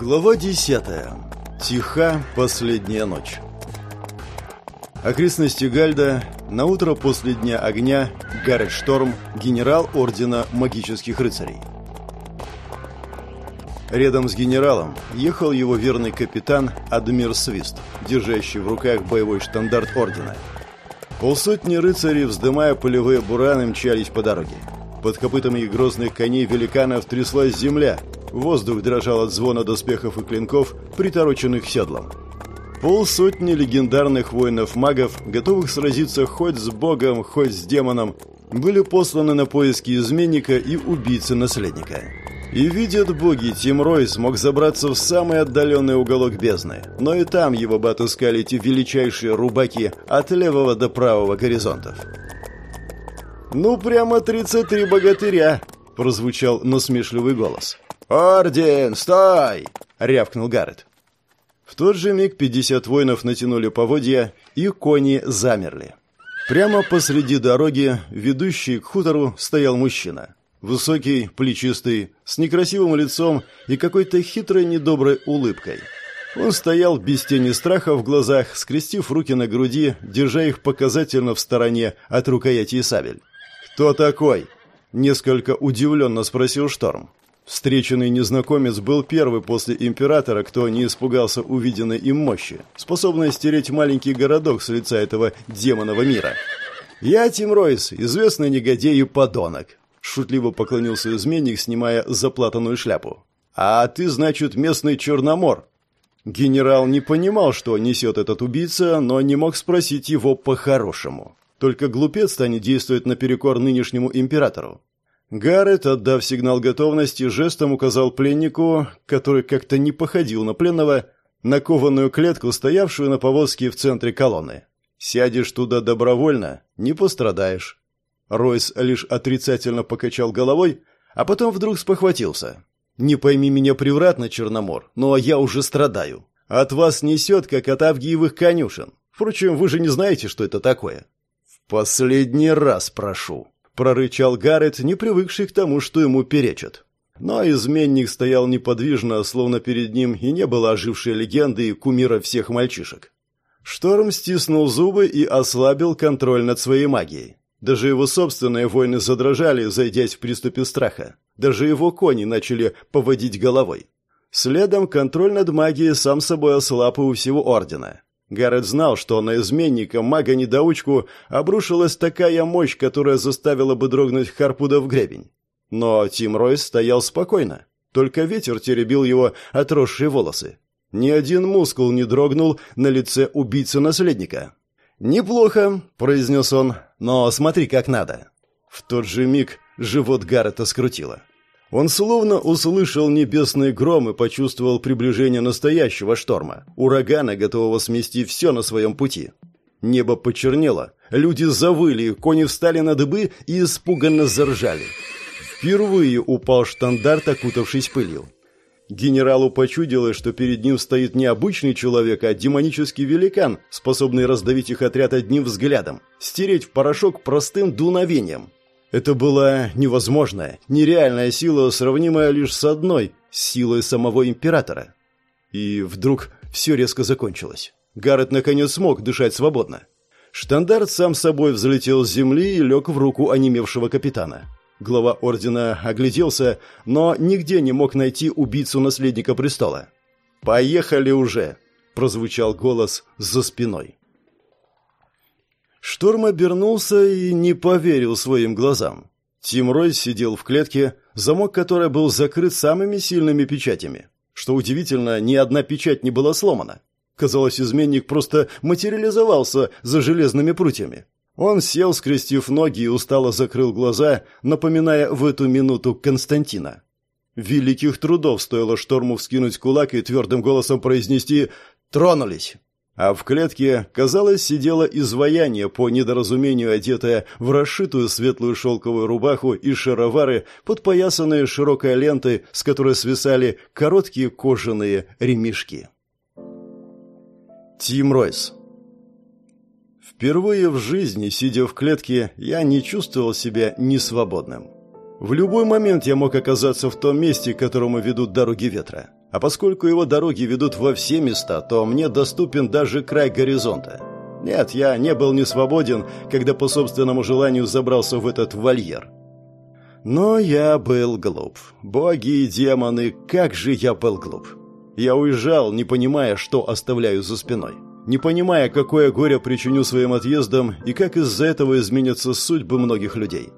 Глава 10. Тиха последняя ночь. Окрестности Гальда. На утро после дня огня. Гаррет Шторм, генерал ордена магических рыцарей. Рядом с генералом ехал его верный капитан Адмир Свист, держащий в руках боевой штандарт ордена. Полсотни рыцарей, вздымая полевые бураны, мчались по дороге. Под копытами их грозных коней великанов тряслась земля, Воздух дрожал от звона доспехов и клинков, притороченных седлом. Полсотни легендарных воинов-магов, готовых сразиться хоть с богом, хоть с демоном, были посланы на поиски изменника и убийцы наследника. И видят боги, Тим Рой смог забраться в самый отдаленный уголок бездны, но и там его бы отыскали эти величайшие рубаки от левого до правого горизонтов. «Ну, прямо 33 богатыря!» – прозвучал насмешливый голос. «Орден, стой!» — рявкнул Гаррет. В тот же миг 50 воинов натянули поводья, и кони замерли. Прямо посреди дороги, ведущей к хутору, стоял мужчина. Высокий, плечистый, с некрасивым лицом и какой-то хитрой недоброй улыбкой. Он стоял без тени страха в глазах, скрестив руки на груди, держа их показательно в стороне от рукояти сабель. «Кто такой?» – несколько удивленно спросил Шторм. Встреченный незнакомец был первый после императора, кто не испугался увиденной им мощи, способной стереть маленький городок с лица этого демонового мира. «Я Тим Ройс, известный негодяй и подонок», — шутливо поклонился изменник, снимая заплатанную шляпу. «А ты, значит, местный Черномор?» Генерал не понимал, что несет этот убийца, но не мог спросить его по-хорошему. Только глупец станет действовать наперекор нынешнему императору. Гаррет, отдав сигнал готовности, жестом указал пленнику, который как-то не походил на пленного, на кованую клетку, стоявшую на повозке в центре колонны. «Сядешь туда добровольно, не пострадаешь». Ройс лишь отрицательно покачал головой, а потом вдруг спохватился. «Не пойми меня превратно, Черномор, но я уже страдаю. От вас несет, как от авгиевых конюшен. Впрочем, вы же не знаете, что это такое». «В последний раз прошу», прорычал Гаррет, не привыкший к тому, что ему перечат. Но изменник стоял неподвижно, словно перед ним и не было ожившей легенды и кумира всех мальчишек. Шторм стиснул зубы и ослабил контроль над своей магией. Даже его собственные воины задрожали, зайдясь в приступе страха. Даже его кони начали поводить головой. Следом контроль над магией сам собой ослаб у всего Ордена. Гаррет знал, что на изменника, мага-недоучку, обрушилась такая мощь, которая заставила бы дрогнуть Харпуда в гребень. Но Тим Ройс стоял спокойно. Только ветер теребил его отросшие волосы. Ни один мускул не дрогнул на лице убийцы-наследника. «Неплохо», — произнес он, — «но смотри, как надо». В тот же миг живот Гаррета скрутило. Он словно услышал небесный гром и почувствовал приближение настоящего шторма, урагана, готового смести все на своем пути. Небо почернело, люди завыли, кони встали на дыбы и испуганно заржали. Впервые упал штандарт, окутавшись пылью. Генералу почудилось, что перед ним стоит не обычный человек, а демонический великан, способный раздавить их отряд одним взглядом, стереть в порошок простым дуновением – это была невозможная, нереальная сила, сравнимая лишь с одной, силой самого императора. И вдруг все резко закончилось. Гаррет наконец смог дышать свободно. Штандарт сам собой взлетел с земли и лег в руку онемевшего капитана. Глава ордена огляделся, но нигде не мог найти убийцу наследника престола. «Поехали уже!» – прозвучал голос за спиной. Шторм обернулся и не поверил своим глазам. Тим Рой сидел в клетке, замок которой был закрыт самыми сильными печатями. Что удивительно, ни одна печать не была сломана. Казалось, изменник просто материализовался за железными прутьями. Он сел, скрестив ноги и устало закрыл глаза, напоминая в эту минуту Константина. Великих трудов стоило Шторму вскинуть кулак и твердым голосом произнести «Тронулись!». А в клетке, казалось, сидело изваяние, по недоразумению одетое в расшитую светлую шелковую рубаху и шаровары, подпоясанные широкой лентой, с которой свисали короткие кожаные ремешки. Тим Ройс Впервые в жизни, сидя в клетке, я не чувствовал себя несвободным. В любой момент я мог оказаться в том месте, к которому ведут дороги ветра. А поскольку его дороги ведут во все места, то мне доступен даже край горизонта. Нет, я не был не свободен, когда по собственному желанию забрался в этот вольер. Но я был глуп. Боги и демоны, как же я был глуп. Я уезжал, не понимая, что оставляю за спиной. Не понимая, какое горе причиню своим отъездом и как из-за этого изменятся судьбы многих людей.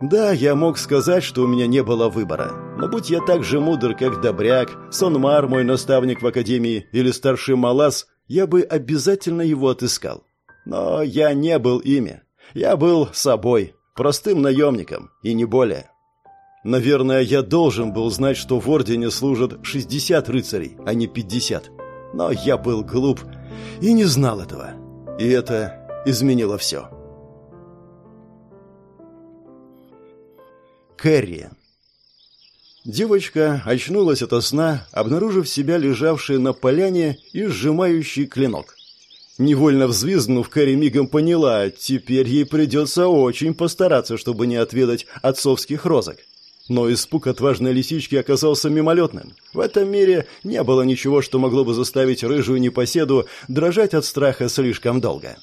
Да, я мог сказать, что у меня не было выбора. Но будь я так же мудр, как Добряк, Сонмар, мой наставник в академии, или старший Малас, я бы обязательно его отыскал. Но я не был ими. Я был собой, простым наемником, и не более. Наверное, я должен был знать, что в Ордене служат 60 рыцарей, а не 50. Но я был глуп и не знал этого. И это изменило все. Кэрри. Девочка очнулась ото сна, обнаружив себя лежавшей на поляне и сжимающий клинок. Невольно взвизгнув, Кэрри мигом поняла, теперь ей придется очень постараться, чтобы не отведать отцовских розок. Но испуг отважной лисички оказался мимолетным. В этом мире не было ничего, что могло бы заставить рыжую непоседу дрожать от страха слишком долго.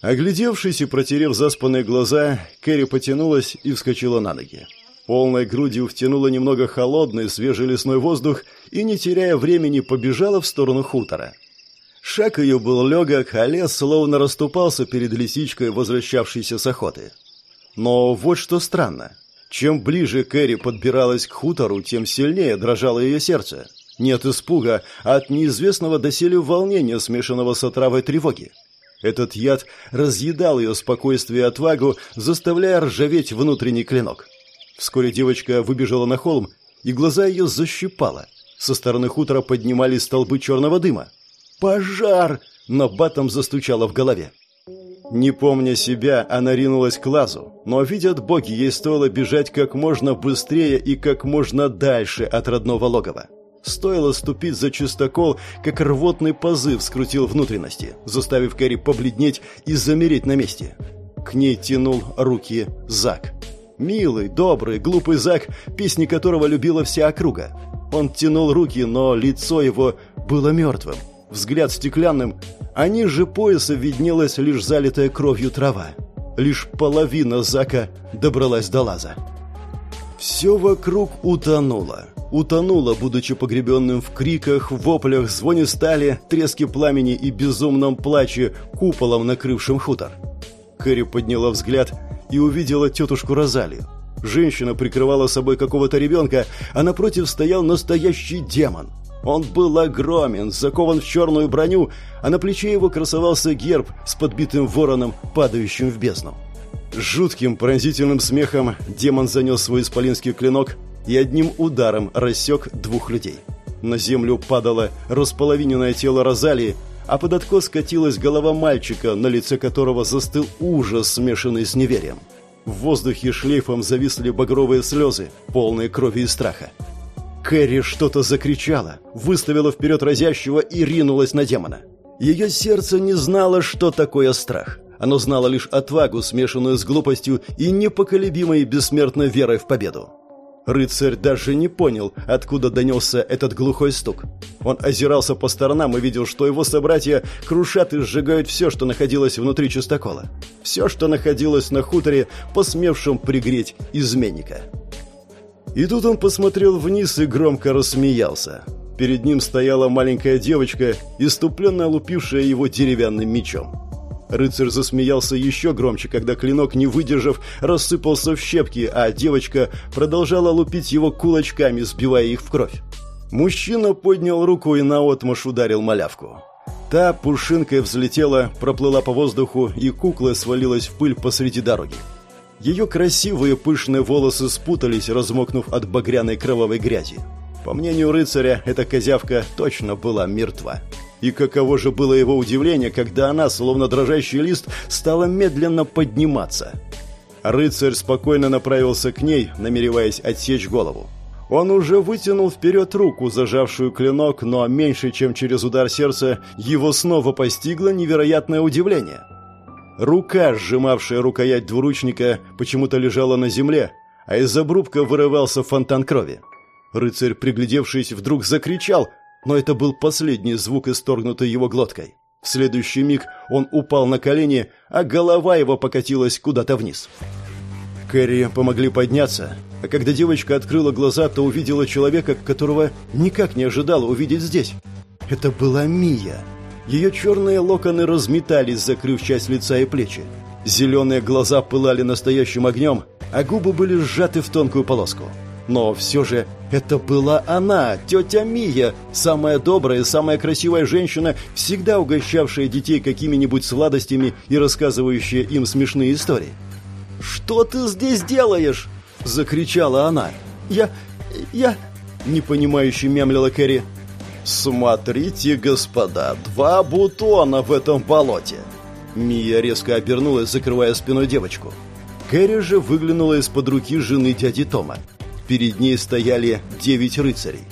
Оглядевшись и протерев заспанные глаза, Кэрри потянулась и вскочила на ноги. Полной грудью втянула немного холодный, свежий лесной воздух и, не теряя времени, побежала в сторону хутора. Шаг ее был легок, а лес словно расступался перед лисичкой, возвращавшейся с охоты. Но вот что странно. Чем ближе Кэрри подбиралась к хутору, тем сильнее дрожало ее сердце. Нет испуга, а от неизвестного доселе волнения, смешанного с отравой тревоги. Этот яд разъедал ее спокойствие и отвагу, заставляя ржаветь внутренний клинок. Вскоре девочка выбежала на холм, и глаза ее защипало. Со стороны хутора поднимались столбы черного дыма. «Пожар!» — но батом застучало в голове. Не помня себя, она ринулась к лазу, но, видят боги, ей стоило бежать как можно быстрее и как можно дальше от родного логова. Стоило ступить за чистокол, как рвотный позыв скрутил внутренности, заставив Кэрри побледнеть и замереть на месте. К ней тянул руки Зак. Милый, добрый, глупый Зак, песни которого любила вся округа. Он тянул руки, но лицо его было мертвым, взгляд стеклянным, а ниже пояса виднелась лишь залитая кровью трава. Лишь половина Зака добралась до лаза. Все вокруг утонуло. Утонуло, будучи погребенным в криках, воплях, звоне стали, треске пламени и безумном плаче, куполом накрывшим хутор. Кэрри подняла взгляд и увидела тетушку Розалию. Женщина прикрывала собой какого-то ребенка, а напротив стоял настоящий демон. Он был огромен, закован в черную броню, а на плече его красовался герб с подбитым вороном, падающим в бездну. Жутким пронзительным смехом демон занес свой исполинский клинок и одним ударом рассек двух людей. На землю падало располовиненное тело Розалии, а под откос скатилась голова мальчика, на лице которого застыл ужас, смешанный с неверием. В воздухе шлейфом зависли багровые слезы, полные крови и страха. Кэрри что-то закричала, выставила вперед разящего и ринулась на демона. Ее сердце не знало, что такое страх. Оно знало лишь отвагу, смешанную с глупостью и непоколебимой бессмертной верой в победу. Рыцарь даже не понял, откуда донесся этот глухой стук. Он озирался по сторонам и видел, что его собратья крушат и сжигают все, что находилось внутри чистокола. Все, что находилось на хуторе, посмевшем пригреть изменника. И тут он посмотрел вниз и громко рассмеялся. Перед ним стояла маленькая девочка, иступленно лупившая его деревянным мечом. Рыцарь засмеялся еще громче, когда клинок, не выдержав, рассыпался в щепки, а девочка продолжала лупить его кулачками, сбивая их в кровь. Мужчина поднял руку и наотмашь ударил малявку. Та пушинкой взлетела, проплыла по воздуху, и кукла свалилась в пыль посреди дороги. Ее красивые пышные волосы спутались, размокнув от багряной кровавой грязи. По мнению рыцаря, эта козявка точно была мертва. И каково же было его удивление, когда она, словно дрожащий лист, стала медленно подниматься. Рыцарь спокойно направился к ней, намереваясь отсечь голову. Он уже вытянул вперед руку, зажавшую клинок, но меньше, чем через удар сердца, его снова постигло невероятное удивление. Рука, сжимавшая рукоять двуручника, почему-то лежала на земле, а из обрубка вырывался фонтан крови. Рыцарь, приглядевшись, вдруг закричал, но это был последний звук, исторгнутый его глоткой. В следующий миг он упал на колени, а голова его покатилась куда-то вниз. Кэрри помогли подняться, а когда девочка открыла глаза, то увидела человека, которого никак не ожидала увидеть здесь. Это была Мия. Ее черные локоны разметались, закрыв часть лица и плечи. Зеленые глаза пылали настоящим огнем, а губы были сжаты в тонкую полоску. Но все же это была она, тетя Мия, самая добрая и самая красивая женщина, всегда угощавшая детей какими-нибудь сладостями и рассказывающая им смешные истории. «Что ты здесь делаешь?» – закричала она. «Я... я...» – непонимающе мямлила Кэрри. «Смотрите, господа, два бутона в этом болоте!» Мия резко обернулась, закрывая спиной девочку. Кэрри же выглянула из-под руки жены дяди Тома. Перед ней стояли девять рыцарей.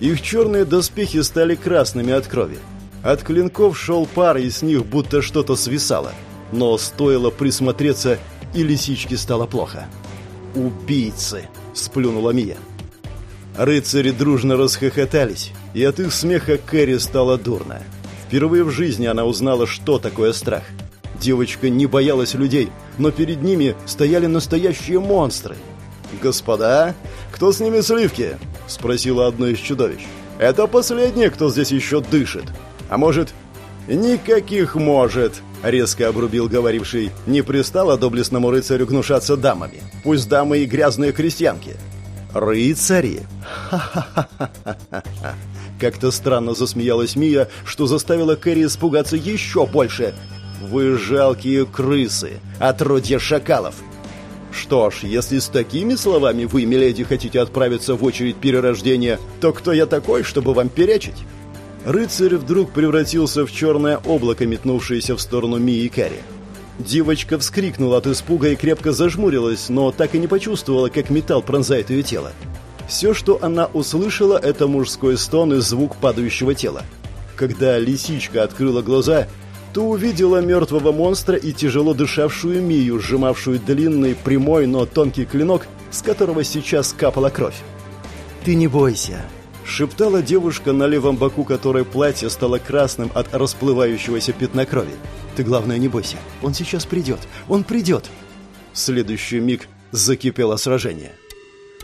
Их черные доспехи стали красными от крови. От клинков шел пар, и с них будто что-то свисало. Но стоило присмотреться, и лисичке стало плохо. «Убийцы!» – сплюнула Мия. Рыцари дружно расхохотались, и от их смеха Кэрри стало дурно. Впервые в жизни она узнала, что такое страх. Девочка не боялась людей, но перед ними стояли настоящие монстры. «Господа, кто с ними сливки?» – спросила одно из чудовищ. «Это последнее, кто здесь еще дышит. А может...» «Никаких может!» — резко обрубил говоривший. «Не пристало доблестному рыцарю гнушаться дамами. Пусть дамы и грязные крестьянки». «Рыцари? Ха-ха-ха-ха-ха!» Как-то странно засмеялась Мия, что заставила Кэрри испугаться еще больше. «Вы жалкие крысы, отродья шакалов!» «Что ж, если с такими словами вы, миледи, хотите отправиться в очередь перерождения, то кто я такой, чтобы вам перечить?» Рыцарь вдруг превратился в черное облако, метнувшееся в сторону Мии и Карри. Девочка вскрикнула от испуга и крепко зажмурилась, но так и не почувствовала, как металл пронзает ее тело. Все, что она услышала, это мужской стон и звук падающего тела. Когда лисичка открыла глаза, то увидела мертвого монстра и тяжело дышавшую Мию, сжимавшую длинный, прямой, но тонкий клинок, с которого сейчас капала кровь. «Ты не бойся», шептала девушка на левом боку, которой платье стало красным от расплывающегося пятна крови. «Ты, главное, не бойся. Он сейчас придет. Он придет!» В следующий миг закипело сражение.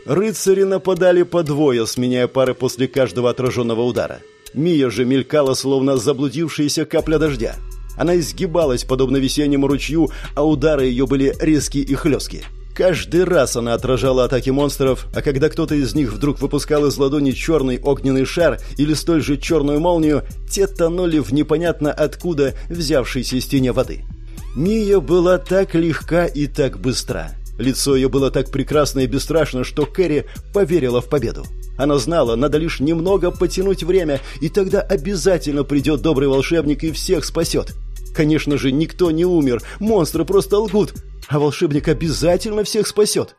Рыцари нападали по двое, сменяя пары после каждого отраженного удара. Мия же мелькала, словно заблудившаяся капля дождя. Она изгибалась, подобно весеннему ручью, а удары ее были резкие и хлесткие. Каждый раз она отражала атаки монстров, а когда кто-то из них вдруг выпускал из ладони черный огненный шар или столь же черную молнию, те тонули в непонятно откуда взявшейся стене воды. Мия была так легка и так быстра. Лицо ее было так прекрасно и бесстрашно, что Кэрри поверила в победу. Она знала, надо лишь немного потянуть время, и тогда обязательно придет добрый волшебник и всех спасет. Конечно же, никто не умер, монстры просто лгут, а волшебник обязательно всех спасет.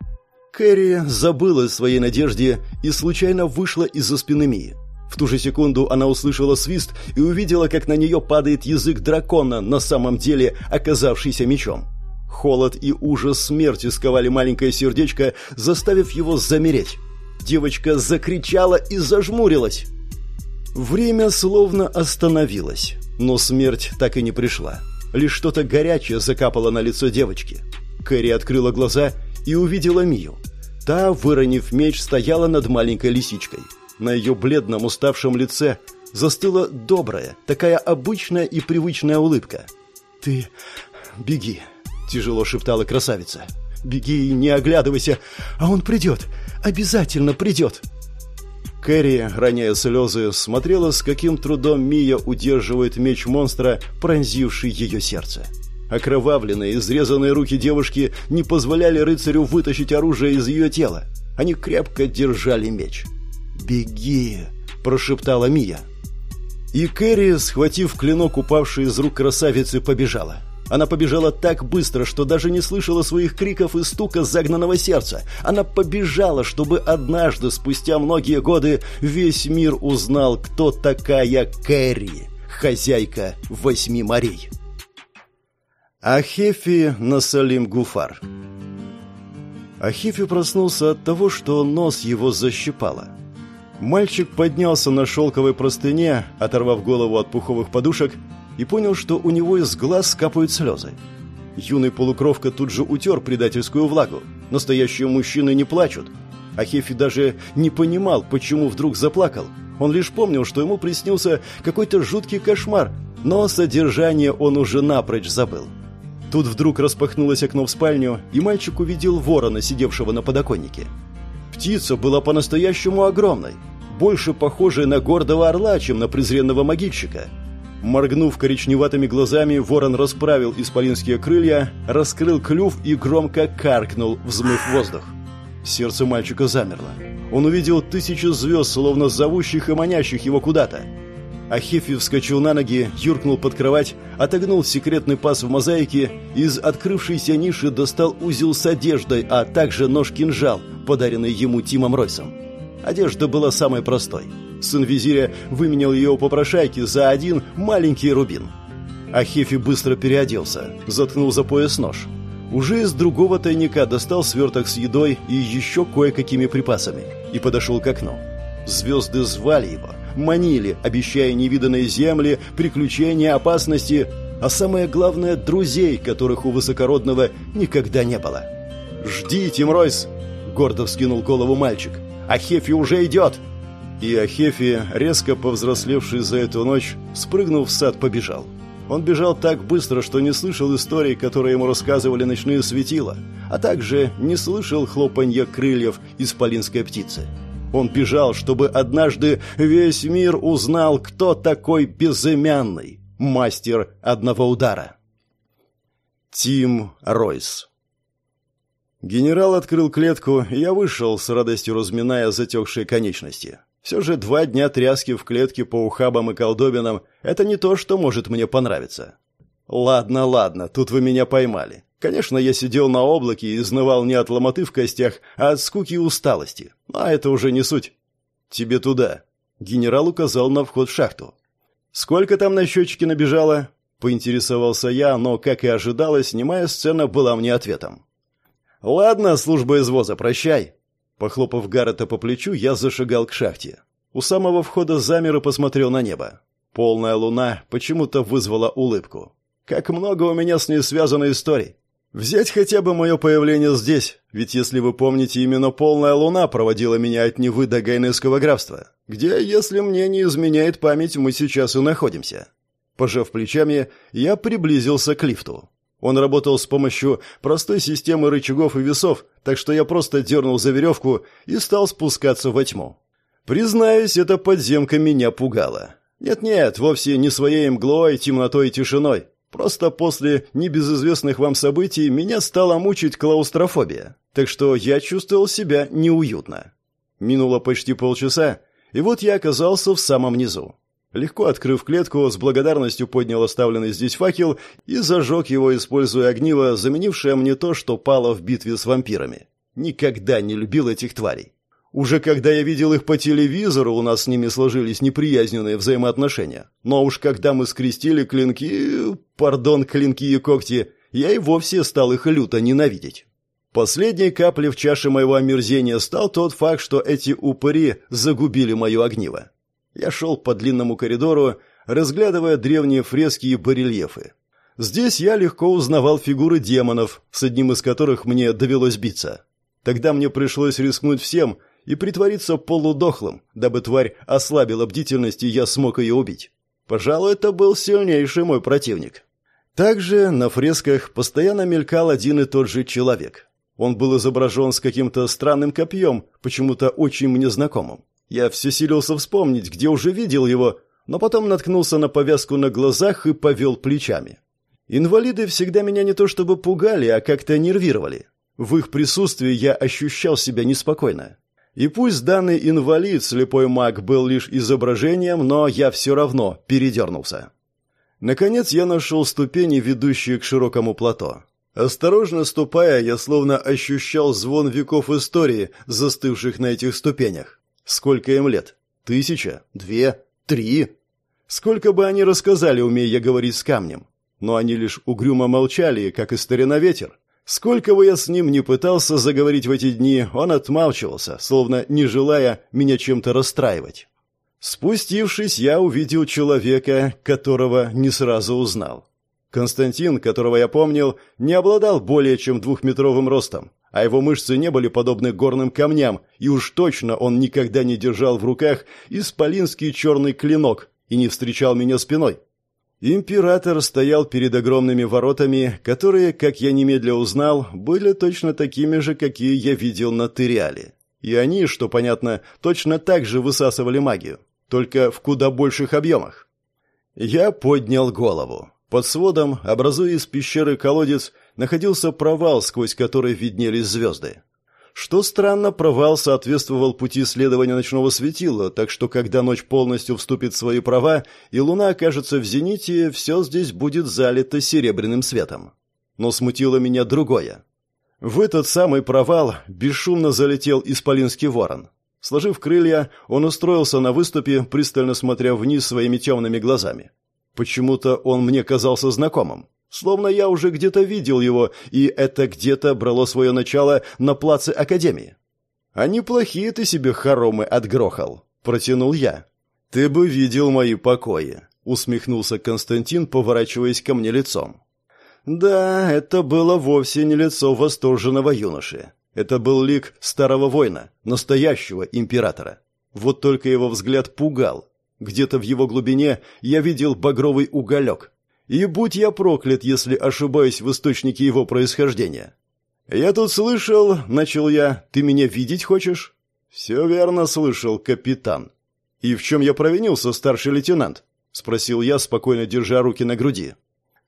Кэрри забыла о своей надежде и случайно вышла из-за спины Мии. В ту же секунду она услышала свист и увидела, как на нее падает язык дракона, на самом деле оказавшийся мечом. Холод и ужас смерти сковали маленькое сердечко, заставив его замереть. Девочка закричала и зажмурилась. Время словно остановилось, но смерть так и не пришла. Лишь что-то горячее закапало на лицо девочки. Кэрри открыла глаза и увидела Мию. Та, выронив меч, стояла над маленькой лисичкой. На ее бледном, уставшем лице застыла добрая, такая обычная и привычная улыбка. «Ты беги», — тяжело шептала красавица. «Беги и не оглядывайся, а он придет, обязательно придет». Кэрри, роняя слезы, смотрела, с каким трудом Мия удерживает меч монстра, пронзивший ее сердце. Окровавленные, изрезанные руки девушки не позволяли рыцарю вытащить оружие из ее тела. Они крепко держали меч. «Беги!» – прошептала Мия. И Кэрри, схватив клинок, упавший из рук красавицы, побежала. Она побежала так быстро, что даже не слышала своих криков и стука загнанного сердца. Она побежала, чтобы однажды, спустя многие годы, весь мир узнал, кто такая Кэрри, хозяйка восьми морей. Ахефи Насалим Гуфар Ахефи проснулся от того, что нос его защипало. Мальчик поднялся на шелковой простыне, оторвав голову от пуховых подушек, и понял, что у него из глаз капают слезы. Юный полукровка тут же утер предательскую влагу. Настоящие мужчины не плачут. А Хефи даже не понимал, почему вдруг заплакал. Он лишь помнил, что ему приснился какой-то жуткий кошмар, но содержание он уже напрочь забыл. Тут вдруг распахнулось окно в спальню, и мальчик увидел ворона, сидевшего на подоконнике. Птица была по-настоящему огромной, больше похожей на гордого орла, чем на презренного могильщика. Моргнув коричневатыми глазами, ворон расправил исполинские крылья, раскрыл клюв и громко каркнул, взмыв воздух. Сердце мальчика замерло. Он увидел тысячи звезд, словно зовущих и манящих его куда-то. Ахефи вскочил на ноги, юркнул под кровать, отогнул секретный паз в мозаике, из открывшейся ниши достал узел с одеждой, а также нож-кинжал, подаренный ему Тимом Ройсом. Одежда была самой простой. Сын визиря выменял ее у попрошайки за один маленький рубин. Ахефи быстро переоделся, заткнул за пояс нож. Уже из другого тайника достал сверток с едой и еще кое-какими припасами и подошел к окну. Звезды звали его, манили, обещая невиданные земли, приключения, опасности, а самое главное – друзей, которых у высокородного никогда не было. «Жди, Тимройс!» – гордо вскинул голову мальчик. «Ахефи уже идет!» И Ахефи, резко повзрослевший за эту ночь, спрыгнув в сад, побежал. Он бежал так быстро, что не слышал историй, которые ему рассказывали ночные светила, а также не слышал хлопанья крыльев исполинской птицы. Он бежал, чтобы однажды весь мир узнал, кто такой безымянный мастер одного удара. Тим Ройс Генерал открыл клетку, и я вышел, с радостью разминая затекшие конечности. Все же два дня тряски в клетке по ухабам и колдобинам – это не то, что может мне понравиться. Ладно, ладно, тут вы меня поймали. Конечно, я сидел на облаке и изнывал не от ломоты в костях, а от скуки и усталости. А это уже не суть. Тебе туда. Генерал указал на вход в шахту. Сколько там на счетчике набежало? Поинтересовался я, но, как и ожидалось, снимая сцена была мне ответом. «Ладно, служба извоза, прощай. Похлопав Гаррета по плечу, я зашагал к шахте. У самого входа замер и посмотрел на небо. Полная луна почему-то вызвала улыбку. Как много у меня с ней связано историй. Взять хотя бы мое появление здесь, ведь если вы помните, именно полная луна проводила меня от Невы до Гайнесского графства, где, если мне не изменяет память, мы сейчас и находимся. Пожав плечами, я приблизился к лифту. Он работал с помощью простой системы рычагов и весов, так что я просто дернул за веревку и стал спускаться во тьму. Признаюсь, эта подземка меня пугала. Нет-нет, вовсе не своей мглой, темнотой и тишиной. Просто после небезызвестных вам событий меня стала мучить клаустрофобия. Так что я чувствовал себя неуютно. Минуло почти полчаса, и вот я оказался в самом низу. Легко открыв клетку, с благодарностью поднял оставленный здесь факел и зажег его, используя огниво, заменившее мне то, что пало в битве с вампирами. Никогда не любил этих тварей. Уже когда я видел их по телевизору, у нас с ними сложились неприязненные взаимоотношения. Но уж когда мы скрестили клинки... Пардон, клинки и когти, я и вовсе стал их люто ненавидеть. Последней каплей в чаше моего омерзения стал тот факт, что эти упыри загубили мое огниво. Я шел по длинному коридору, разглядывая древние фрески и барельефы. Здесь я легко узнавал фигуры демонов, с одним из которых мне довелось биться. Тогда мне пришлось рискнуть всем и притвориться полудохлым, дабы тварь ослабила бдительность, и я смог ее убить. Пожалуй, это был сильнейший мой противник. Также на фресках постоянно мелькал один и тот же человек. Он был изображен с каким-то странным копьем, почему-то очень мне знакомым. Я все силился вспомнить, где уже видел его, но потом наткнулся на повязку на глазах и повел плечами. Инвалиды всегда меня не то чтобы пугали, а как-то нервировали. В их присутствии я ощущал себя неспокойно. И пусть данный инвалид, слепой маг, был лишь изображением, но я все равно передернулся. Наконец я нашел ступени, ведущие к широкому плато. Осторожно ступая, я словно ощущал звон веков истории, застывших на этих ступенях. Сколько им лет? Тысяча? Две? Три? Сколько бы они рассказали, умея говорить с камнем? Но они лишь угрюмо молчали, как и старина ветер. Сколько бы я с ним не пытался заговорить в эти дни, он отмалчивался, словно не желая меня чем-то расстраивать. Спустившись, я увидел человека, которого не сразу узнал. Константин, которого я помнил, не обладал более чем двухметровым ростом, а его мышцы не были подобны горным камням, и уж точно он никогда не держал в руках исполинский черный клинок и не встречал меня спиной. Император стоял перед огромными воротами, которые, как я немедля узнал, были точно такими же, какие я видел на Тыриале. И они, что понятно, точно так же высасывали магию только в куда больших объемах. Я поднял голову. Под сводом, образуя из пещеры колодец, находился провал, сквозь который виднелись звезды. Что странно, провал соответствовал пути следования ночного светила, так что когда ночь полностью вступит в свои права и луна окажется в зените, все здесь будет залито серебряным светом. Но смутило меня другое. В этот самый провал бесшумно залетел исполинский ворон. Сложив крылья, он устроился на выступе, пристально смотря вниз своими темными глазами. Почему-то он мне казался знакомым. Словно я уже где-то видел его, и это где-то брало свое начало на плаце Академии. «А неплохие ты себе хоромы отгрохал», — протянул я. «Ты бы видел мои покои», — усмехнулся Константин, поворачиваясь ко мне лицом. «Да, это было вовсе не лицо восторженного юноши. Это был лик старого воина, настоящего императора. Вот только его взгляд пугал. Где-то в его глубине я видел багровый уголек. И будь я проклят, если ошибаюсь в источнике его происхождения. «Я тут слышал», — начал я, — «ты меня видеть хочешь?» «Все верно слышал, капитан». «И в чем я провинился, старший лейтенант?» — спросил я, спокойно держа руки на груди.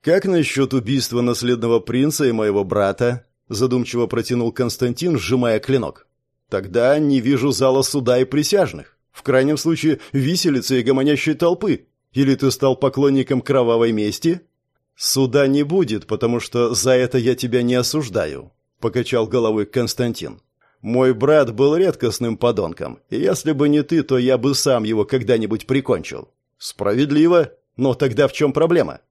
«Как насчет убийства наследного принца и моего брата?» задумчиво протянул Константин, сжимая клинок. Тогда не вижу зала суда и присяжных. В крайнем случае, виселицы и гомонящей толпы. Или ты стал поклонником кровавой мести? Суда не будет, потому что за это я тебя не осуждаю, покачал головой Константин. Мой брат был редкостным подонком, и если бы не ты, то я бы сам его когда-нибудь прикончил. Справедливо, но тогда в чем проблема?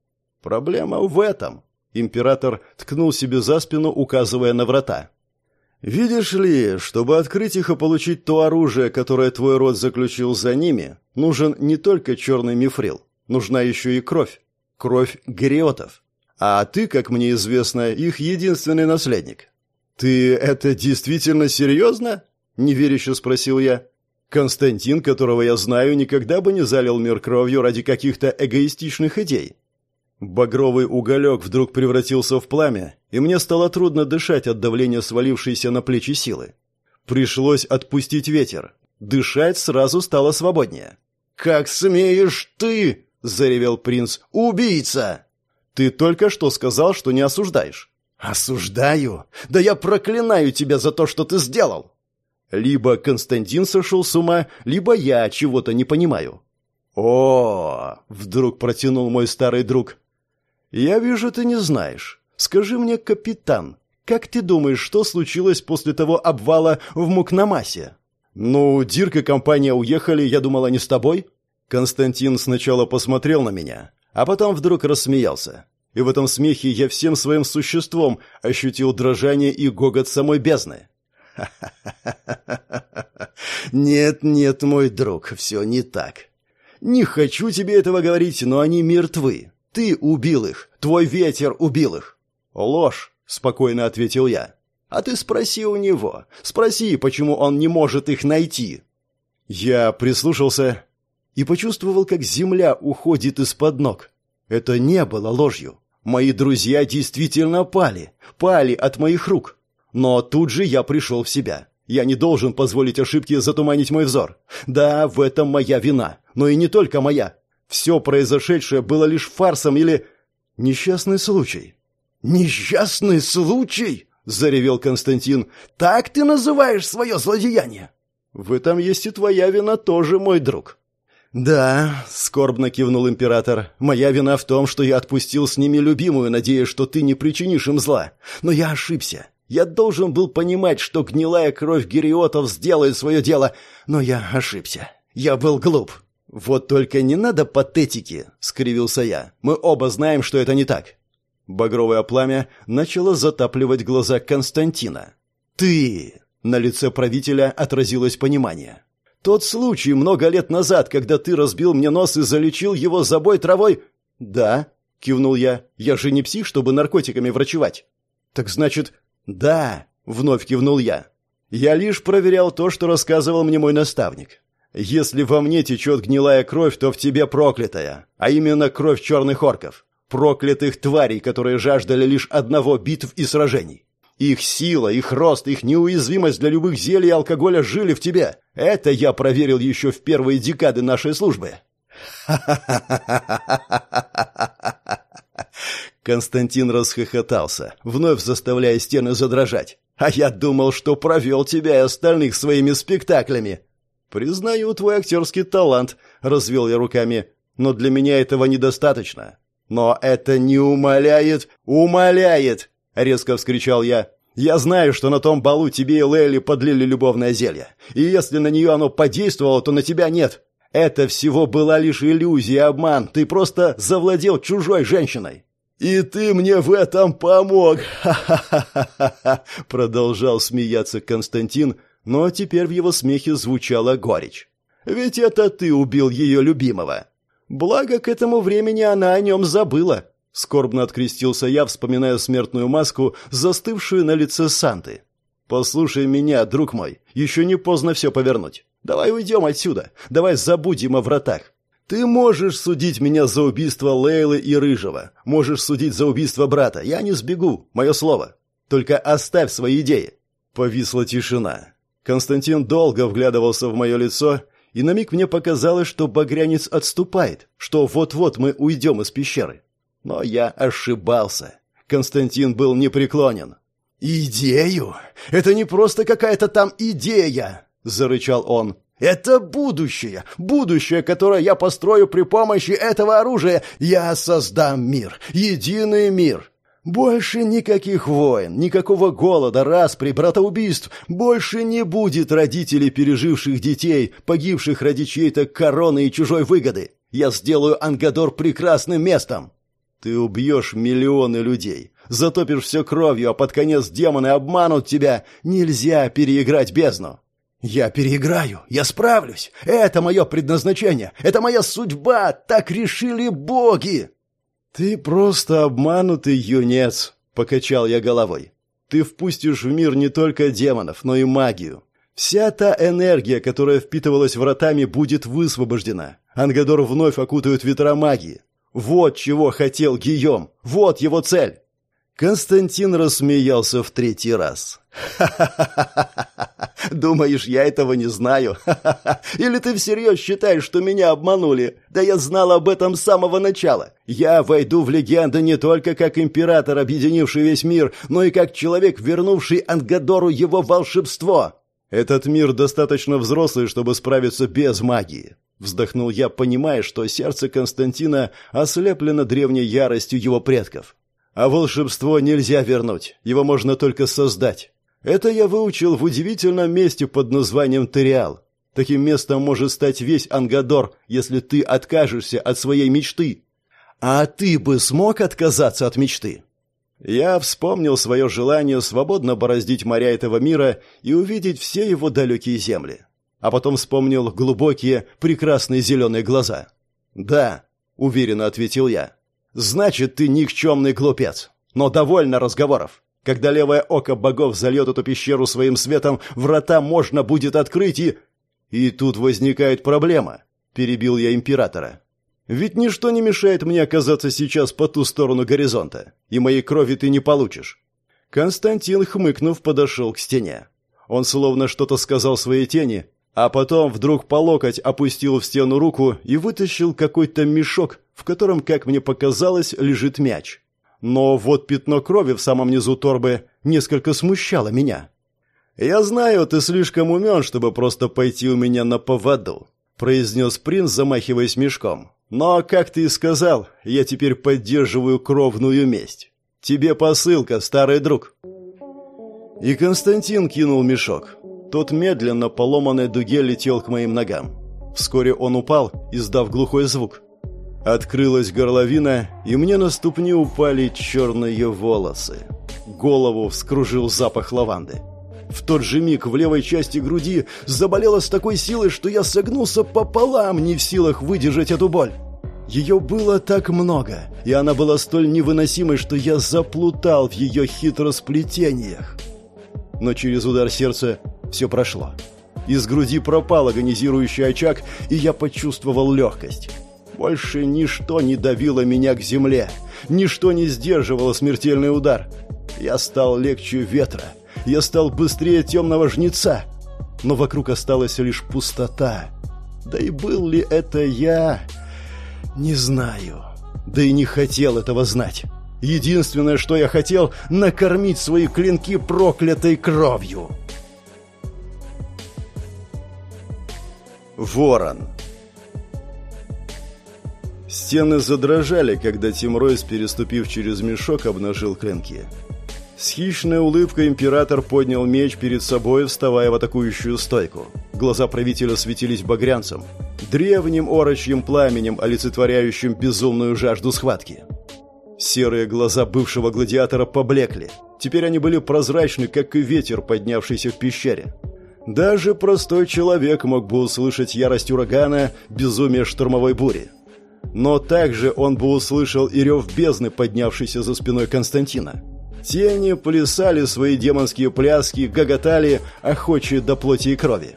Проблема в этом. Император ткнул себе за спину, указывая на врата. «Видишь ли, чтобы открыть их и получить то оружие, которое твой род заключил за ними, нужен не только черный мифрил, нужна еще и кровь. Кровь гериотов. А ты, как мне известно, их единственный наследник». «Ты это действительно серьезно?» – неверяще спросил я. «Константин, которого я знаю, никогда бы не залил мир кровью ради каких-то эгоистичных идей. Багровый уголек вдруг превратился в пламя, и мне стало трудно дышать от давления свалившейся на плечи силы. Пришлось отпустить ветер. Дышать сразу стало свободнее. «Как смеешь ты!» — заревел принц. «Убийца!» «Ты только что сказал, что не осуждаешь». «Осуждаю? Да я проклинаю тебя за то, что ты сделал!» Либо Константин сошел с ума, либо я чего-то не понимаю. «О!» — вдруг протянул мой старый друг. «Я вижу, ты не знаешь. Скажи мне, капитан, как ты думаешь, что случилось после того обвала в Мукнамасе?» «Ну, Дирк и компания уехали, я думал, они с тобой?» Константин сначала посмотрел на меня, а потом вдруг рассмеялся. И в этом смехе я всем своим существом ощутил дрожание и гогот самой бездны. «Нет, нет, мой друг, все не так. Не хочу тебе этого говорить, но они мертвы. Ты убил их. Твой ветер убил их. Ложь, спокойно ответил я. А ты спроси у него. Спроси, почему он не может их найти. Я прислушался и почувствовал, как земля уходит из-под ног. Это не было ложью. Мои друзья действительно пали. Пали от моих рук. Но тут же я пришел в себя. Я не должен позволить ошибке затуманить мой взор. Да, в этом моя вина. Но и не только моя. Все произошедшее было лишь фарсом или несчастный случай. «Несчастный случай?» — заревел Константин. «Так ты называешь свое злодеяние?» «В этом есть и твоя вина тоже, мой друг». «Да», — скорбно кивнул император, — «моя вина в том, что я отпустил с ними любимую, надеясь, что ты не причинишь им зла. Но я ошибся. Я должен был понимать, что гнилая кровь гериотов сделает свое дело, но я ошибся. Я был глуп. «Вот только не надо патетики», — скривился я. «Мы оба знаем, что это не так». Багровое пламя начало затапливать глаза Константина. «Ты!» — на лице правителя отразилось понимание. «Тот случай много лет назад, когда ты разбил мне нос и залечил его забой травой...» «Да», — кивнул я, — «я же не псих, чтобы наркотиками врачевать». «Так значит...» «Да», — вновь кивнул я. «Я лишь проверял то, что рассказывал мне мой наставник. Если во мне течет гнилая кровь, то в тебе проклятая, а именно кровь черных орков. Проклятых тварей, которые жаждали лишь одного битв и сражений. Их сила, их рост, их неуязвимость для любых зелий и алкоголя жили в тебе. Это я проверил еще в первые декады нашей службы. Константин расхохотался, вновь заставляя стены задрожать. «А я думал, что провел тебя и остальных своими спектаклями!» «Признаю твой актерский талант», — развел я руками. «Но для меня этого недостаточно». «Но это не умаляет...» «Умаляет!» — резко вскричал я. «Я знаю, что на том балу тебе и Лейли подлили любовное зелье. И если на нее оно подействовало, то на тебя нет. Это всего была лишь иллюзия, обман. Ты просто завладел чужой женщиной. «И ты мне в этом помог!» «Ха-ха-ха-ха-ха!» Продолжал смеяться Константин, но теперь в его смехе звучала горечь. «Ведь это ты убил ее любимого!» «Благо, к этому времени она о нем забыла!» Скорбно открестился я, вспоминая смертную маску, застывшую на лице Санты. «Послушай меня, друг мой, еще не поздно все повернуть. Давай уйдем отсюда, давай забудем о вратах. Ты можешь судить меня за убийство Лейлы и Рыжего, можешь судить за убийство брата. Я не сбегу, мое слово. Только оставь свои идеи». Повисла тишина. Константин долго вглядывался в мое лицо, и на миг мне показалось, что багрянец отступает, что вот-вот мы уйдем из пещеры. Но я ошибался. Константин был непреклонен. «Идею? Это не просто какая-то там идея!» — зарычал он. Это будущее, будущее, которое я построю при помощи этого оружия. Я создам мир, единый мир. Больше никаких войн, никакого голода, распри, братоубийств. Больше не будет родителей, переживших детей, погибших ради чьей-то короны и чужой выгоды. Я сделаю Ангадор прекрасным местом. Ты убьешь миллионы людей, затопишь все кровью, а под конец демоны обманут тебя. Нельзя переиграть бездну. «Я переиграю, я справлюсь. Это мое предназначение, это моя судьба, так решили боги!» «Ты просто обманутый юнец», — покачал я головой. «Ты впустишь в мир не только демонов, но и магию. Вся та энергия, которая впитывалась вратами, будет высвобождена. Ангадор вновь окутают ветра магии. Вот чего хотел Гийом, вот его цель!» Константин рассмеялся в третий раз. «Ха-ха-ха! Думаешь, я этого не знаю? Или ты всерьез считаешь, что меня обманули? Да я знал об этом с самого начала. Я войду в легенды не только как император, объединивший весь мир, но и как человек, вернувший Ангадору его волшебство. Этот мир достаточно взрослый, чтобы справиться без магии». Вздохнул я, понимая, что сердце Константина ослеплено древней яростью его предков. А волшебство нельзя вернуть, его можно только создать. Это я выучил в удивительном месте под названием Териал. Таким местом может стать весь Ангадор, если ты откажешься от своей мечты. А ты бы смог отказаться от мечты? Я вспомнил свое желание свободно бороздить моря этого мира и увидеть все его далекие земли. А потом вспомнил глубокие, прекрасные зеленые глаза. «Да», — уверенно ответил я. Значит, ты никчемный глупец. Но довольно разговоров. Когда левое око богов зальет эту пещеру своим светом, врата можно будет открыть и... И тут возникает проблема, перебил я императора. Ведь ничто не мешает мне оказаться сейчас по ту сторону горизонта, и моей крови ты не получишь. Константин, хмыкнув, подошел к стене. Он словно что-то сказал своей тени, а потом вдруг по локоть опустил в стену руку и вытащил какой-то мешок, в котором, как мне показалось, лежит мяч. Но вот пятно крови в самом низу торбы несколько смущало меня. «Я знаю, ты слишком умен, чтобы просто пойти у меня на поводу», произнес принц, замахиваясь мешком. «Но, как ты и сказал, я теперь поддерживаю кровную месть. Тебе посылка, старый друг». И Константин кинул мешок. Тот медленно по дуге летел к моим ногам. Вскоре он упал, издав глухой звук. Открылась горловина, и мне на ступни упали черные волосы. Голову вскружил запах лаванды. В тот же миг в левой части груди заболело с такой силой, что я согнулся пополам, не в силах выдержать эту боль. Ее было так много, и она была столь невыносимой, что я заплутал в ее хитросплетениях. Но через удар сердца все прошло. Из груди пропал агонизирующий очаг, и я почувствовал легкость. Больше ничто не давило меня к земле, ничто не сдерживало смертельный удар. Я стал легче ветра, я стал быстрее темного жнеца, но вокруг осталась лишь пустота. Да и был ли это я, не знаю. Да и не хотел этого знать. Единственное, что я хотел, накормить свои клинки проклятой кровью. Ворон Стены задрожали, когда Тим Ройс, переступив через мешок, обнажил клинки. С хищной улыбкой император поднял меч перед собой, вставая в атакующую стойку. Глаза правителя светились багрянцем, древним орочьим пламенем, олицетворяющим безумную жажду схватки. Серые глаза бывшего гладиатора поблекли. Теперь они были прозрачны, как и ветер, поднявшийся в пещере. Даже простой человек мог бы услышать ярость урагана, безумие штормовой бури. Но также он бы услышал и рев бездны, поднявшийся за спиной Константина. Тени плясали свои демонские пляски, гоготали, охочие до плоти и крови.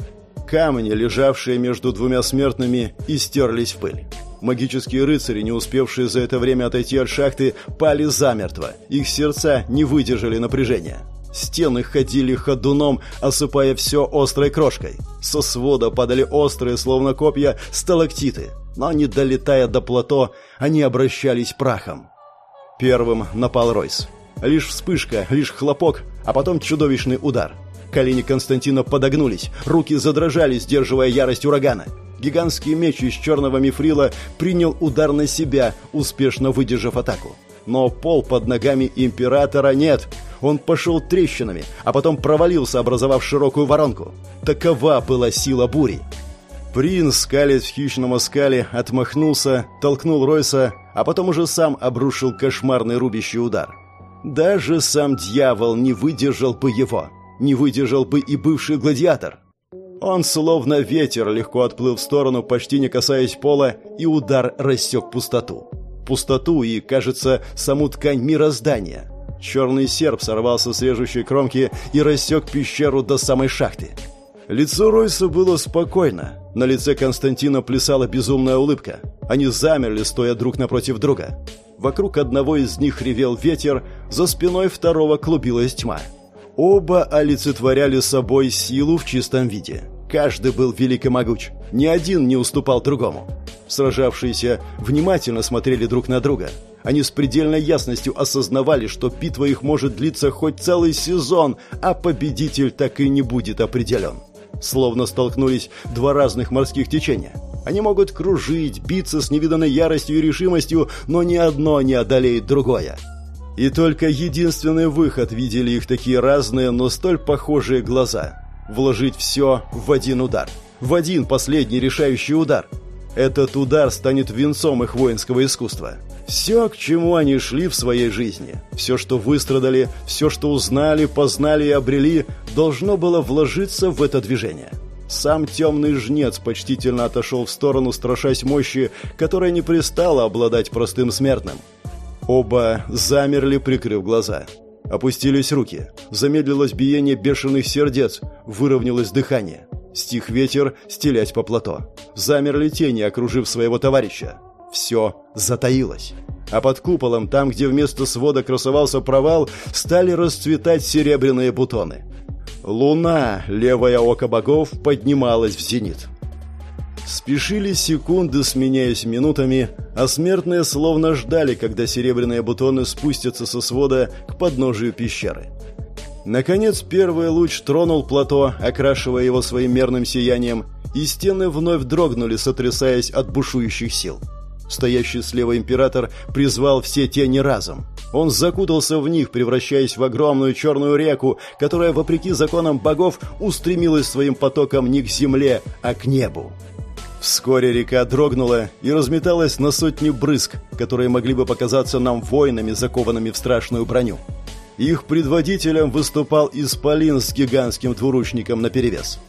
Камни, лежавшие между двумя смертными, истерлись в пыль. Магические рыцари, не успевшие за это время отойти от шахты, пали замертво. Их сердца не выдержали напряжения. Стены ходили ходуном, осыпая все острой крошкой. Со свода падали острые, словно копья, сталактиты но не долетая до плато, они обращались прахом. Первым напал Ройс. Лишь вспышка, лишь хлопок, а потом чудовищный удар. Колени Константина подогнулись, руки задрожали, сдерживая ярость урагана. Гигантский меч из черного мифрила принял удар на себя, успешно выдержав атаку. Но пол под ногами императора нет. Он пошел трещинами, а потом провалился, образовав широкую воронку. Такова была сила бури. Принц, скалясь в хищном оскале, отмахнулся, толкнул Ройса, а потом уже сам обрушил кошмарный рубящий удар. Даже сам дьявол не выдержал бы его. Не выдержал бы и бывший гладиатор. Он словно ветер легко отплыл в сторону, почти не касаясь пола, и удар рассек пустоту. Пустоту и, кажется, саму ткань мироздания. Черный серп сорвался с режущей кромки и рассек пещеру до самой шахты. Лицо Ройса было спокойно. На лице Константина плясала безумная улыбка. Они замерли, стоя друг напротив друга. Вокруг одного из них ревел ветер, за спиной второго клубилась тьма. Оба олицетворяли собой силу в чистом виде. Каждый был велик и могуч. Ни один не уступал другому. Сражавшиеся внимательно смотрели друг на друга. Они с предельной ясностью осознавали, что битва их может длиться хоть целый сезон, а победитель так и не будет определен. Словно столкнулись два разных морских течения. Они могут кружить, биться с невиданной яростью и решимостью, но ни одно не одолеет другое. И только единственный выход видели их такие разные, но столь похожие глаза. Вложить все в один удар. В один последний решающий удар. Этот удар станет венцом их воинского искусства. Все, к чему они шли в своей жизни, все, что выстрадали, все, что узнали, познали и обрели, должно было вложиться в это движение. Сам темный жнец почтительно отошел в сторону, страшась мощи, которая не пристала обладать простым смертным. Оба замерли, прикрыв глаза. Опустились руки. Замедлилось биение бешеных сердец. Выровнялось дыхание. Стих ветер, стелясь по плато. Замерли тени, окружив своего товарища. Все затаилось. А под куполом, там, где вместо свода красовался провал, стали расцветать серебряные бутоны. Луна, левое око богов, поднималась в зенит. Спешили секунды, сменяясь минутами, а смертные словно ждали, когда серебряные бутоны спустятся со свода к подножию пещеры. Наконец первый луч тронул плато, окрашивая его своим мерным сиянием, и стены вновь дрогнули, сотрясаясь от бушующих сил. Стоящий слева император призвал все тени разом. Он закутался в них, превращаясь в огромную черную реку, которая, вопреки законам богов, устремилась своим потоком не к земле, а к небу. Вскоре река дрогнула и разметалась на сотни брызг, которые могли бы показаться нам воинами, закованными в страшную броню. Их предводителем выступал Исполин с гигантским двуручником наперевес.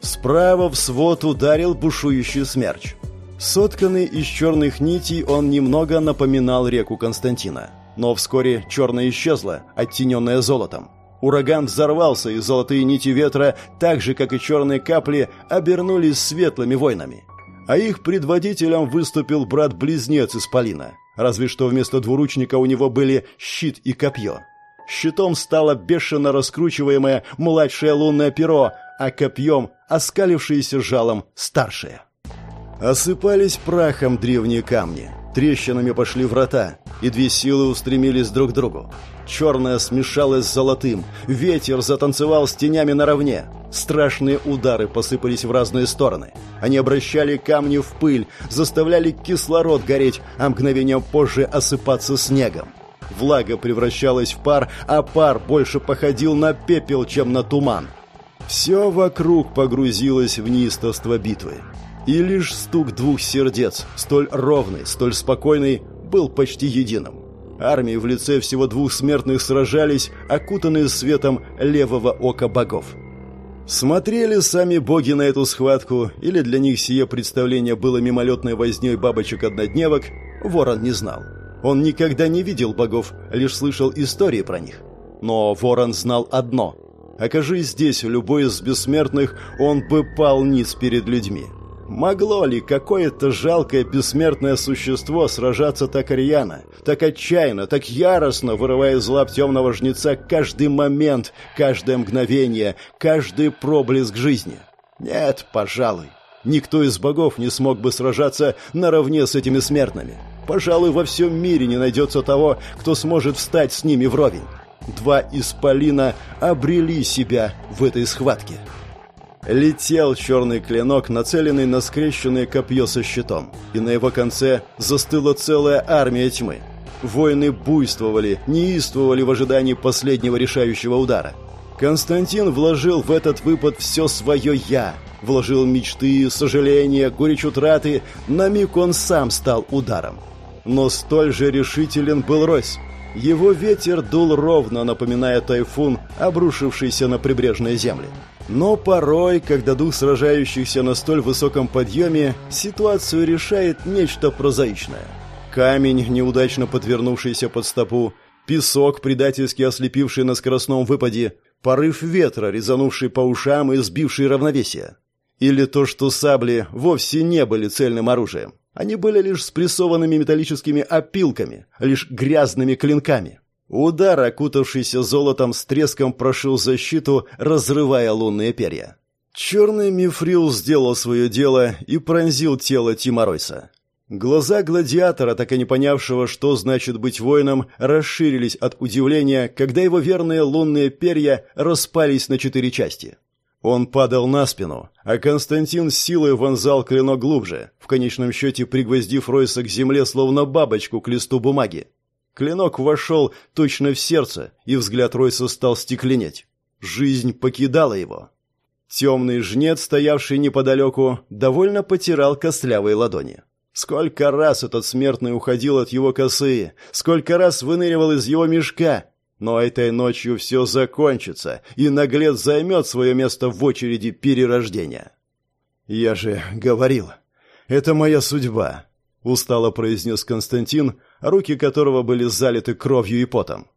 Справа в свод ударил бушующий смерч. Сотканный из черных нитей, он немного напоминал реку Константина. Но вскоре черная исчезла, оттененная золотом. Ураган взорвался, и золотые нити ветра, так же, как и черные капли, обернулись светлыми войнами а их предводителем выступил брат-близнец из Полина. Разве что вместо двуручника у него были щит и копье. Щитом стало бешено раскручиваемое младшее лунное перо, а копьем – оскалившееся жалом старшее. Осыпались прахом древние камни. Трещинами пошли врата, и две силы устремились друг к другу. Черное смешалось с золотым, ветер затанцевал с тенями наравне. Страшные удары посыпались в разные стороны. Они обращали камни в пыль, заставляли кислород гореть, а мгновением позже осыпаться снегом. Влага превращалась в пар, а пар больше походил на пепел, чем на туман. Все вокруг погрузилось в неистовство битвы. И лишь стук двух сердец, столь ровный, столь спокойный, был почти единым. Армии в лице всего двух смертных сражались, окутанные светом левого ока богов. Смотрели сами боги на эту схватку, или для них сие представление было мимолетной вознёй бабочек-однодневок, Ворон не знал. Он никогда не видел богов, лишь слышал истории про них. Но Ворон знал одно. Окажись здесь любой из бессмертных, он бы пал ниц перед людьми. Могло ли какое-то жалкое бессмертное существо сражаться так рьяно, так отчаянно, так яростно, вырывая из лап темного жнеца каждый момент, каждое мгновение, каждый проблеск жизни? Нет, пожалуй. Никто из богов не смог бы сражаться наравне с этими смертными. Пожалуй, во всем мире не найдется того, кто сможет встать с ними вровень. Два исполина обрели себя в этой схватке. Летел черный клинок, нацеленный на скрещенное копье со щитом, и на его конце застыла целая армия тьмы. Воины буйствовали, неистовали в ожидании последнего решающего удара. Константин вложил в этот выпад все свое «я», вложил мечты, сожаления, горечь утраты, на миг он сам стал ударом. Но столь же решителен был Ройс. Его ветер дул ровно, напоминая тайфун, обрушившийся на прибрежные земли. Но порой, когда дух сражающихся на столь высоком подъеме, ситуацию решает нечто прозаичное. Камень, неудачно подвернувшийся под стопу, песок, предательски ослепивший на скоростном выпаде, порыв ветра, резанувший по ушам и сбивший равновесие. Или то, что сабли вовсе не были цельным оружием. Они были лишь спрессованными металлическими опилками, лишь грязными клинками. Удар, окутавшийся золотом, с треском прошил защиту, разрывая лунные перья. Черный мифрил сделал свое дело и пронзил тело Тима Ройса. Глаза гладиатора, так и не понявшего, что значит быть воином, расширились от удивления, когда его верные лунные перья распались на четыре части. Он падал на спину, а Константин с силой вонзал клинок глубже, в конечном счете пригвоздив Ройса к земле, словно бабочку к листу бумаги. Клинок вошел точно в сердце, и взгляд Ройса стал стекленеть. Жизнь покидала его. Темный жнец, стоявший неподалеку, довольно потирал костлявые ладони. Сколько раз этот смертный уходил от его косы, сколько раз выныривал из его мешка. Но этой ночью все закончится, и наглец займет свое место в очереди перерождения. «Я же говорил, это моя судьба», — устало произнес Константин, руки которого были залиты кровью и потом.